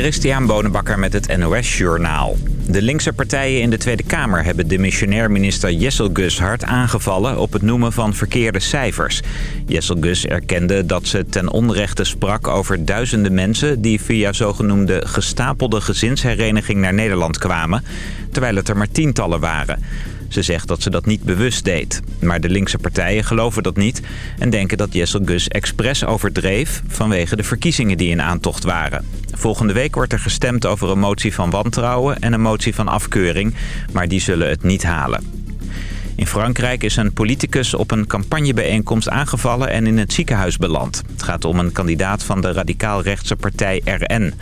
Christian Bonenbakker met het NOS Journaal. De linkse partijen in de Tweede Kamer hebben de missionair minister Jessel Gus hard aangevallen op het noemen van verkeerde cijfers. Jessel Gus erkende dat ze ten onrechte sprak over duizenden mensen die via zogenoemde gestapelde gezinshereniging naar Nederland kwamen, terwijl het er maar tientallen waren. Ze zegt dat ze dat niet bewust deed. Maar de linkse partijen geloven dat niet... en denken dat Jessel Gus expres overdreef... vanwege de verkiezingen die in aantocht waren. Volgende week wordt er gestemd over een motie van wantrouwen... en een motie van afkeuring, maar die zullen het niet halen. In Frankrijk is een politicus op een campagnebijeenkomst aangevallen en in het ziekenhuis beland. Het gaat om een kandidaat van de radicaal-rechtse partij RN.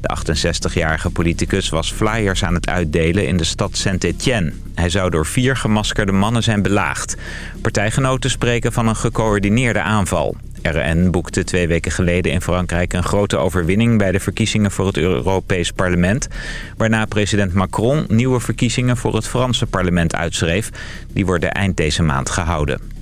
De 68-jarige politicus was flyers aan het uitdelen in de stad Saint-Étienne. Hij zou door vier gemaskerde mannen zijn belaagd. Partijgenoten spreken van een gecoördineerde aanval. RN boekte twee weken geleden in Frankrijk een grote overwinning bij de verkiezingen voor het Europees Parlement. Waarna president Macron nieuwe verkiezingen voor het Franse parlement uitschreef. Die worden eind deze maand gehouden.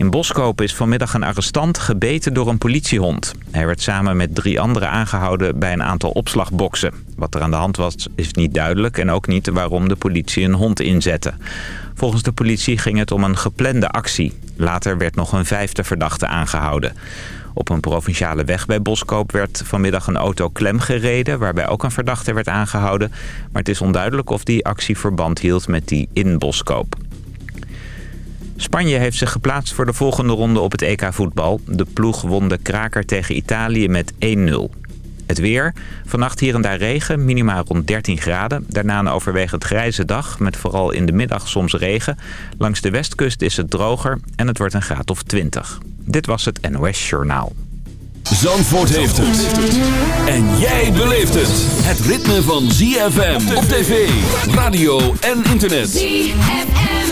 In Boskoop is vanmiddag een arrestant gebeten door een politiehond. Hij werd samen met drie anderen aangehouden bij een aantal opslagboxen. Wat er aan de hand was is niet duidelijk en ook niet waarom de politie een hond inzette. Volgens de politie ging het om een geplande actie. Later werd nog een vijfde verdachte aangehouden. Op een provinciale weg bij Boskoop werd vanmiddag een auto klem gereden... waarbij ook een verdachte werd aangehouden. Maar het is onduidelijk of die actie verband hield met die in Boskoop. Spanje heeft zich geplaatst voor de volgende ronde op het EK voetbal. De ploeg won de kraker tegen Italië met 1-0. Het weer. Vannacht hier en daar regen, minimaal rond 13 graden. Daarna een overwegend grijze dag, met vooral in de middag soms regen. Langs de westkust is het droger en het wordt een graad of 20. Dit was het NOS Journaal. Zandvoort heeft het. En jij beleeft het. Het ritme van ZFM op tv, radio en internet. ZFM.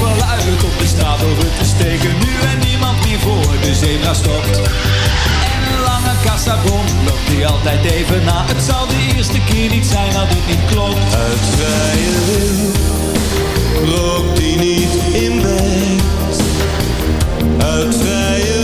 wel uit op de straat over te steken, nu en niemand meer voor de zebra stopt. En lange kassabon loopt hij altijd even na. Het zal de eerste keer niet zijn dat het niet klopt. Uit vrije wil rookt hij niet in bed uit vrije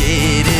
so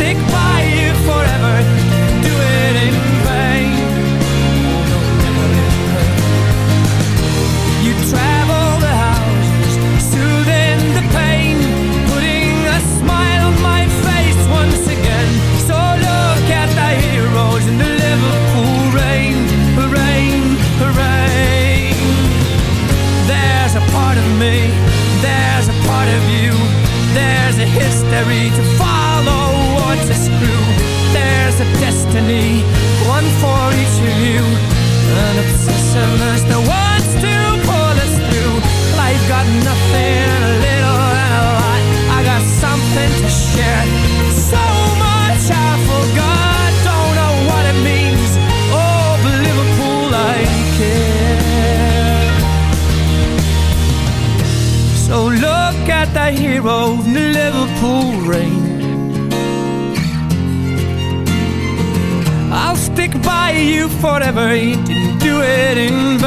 stick by me. There's a part of you There's a history to follow or to screw. There's a destiny One for each of you. An obsession is the one to pull us through. Life got nothing He didn't do it in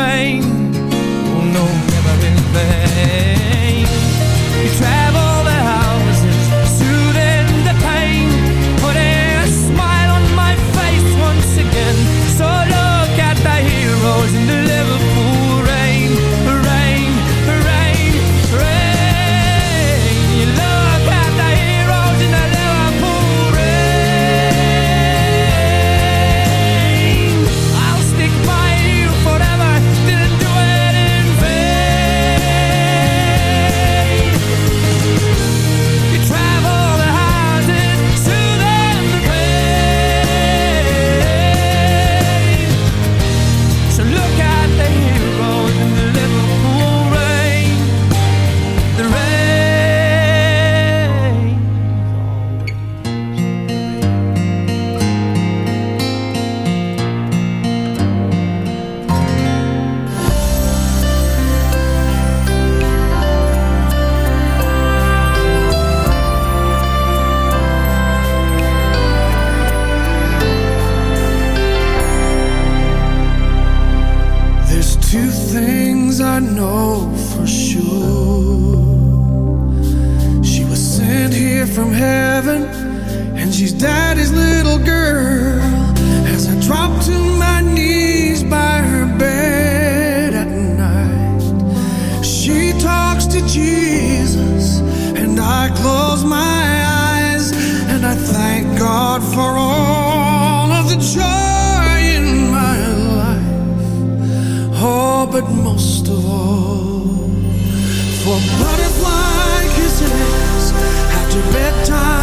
God for all of the joy in my life. Oh, but most of all, for butterfly kisses after bedtime.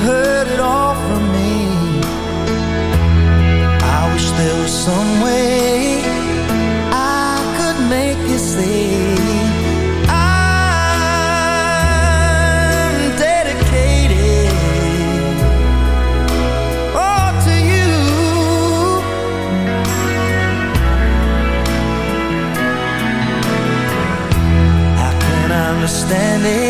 heard it all from me. I wish there was some way I could make you see. I'm dedicated. Oh, to you. Can't understand it?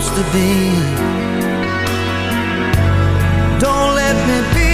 supposed to be. Don't let me be.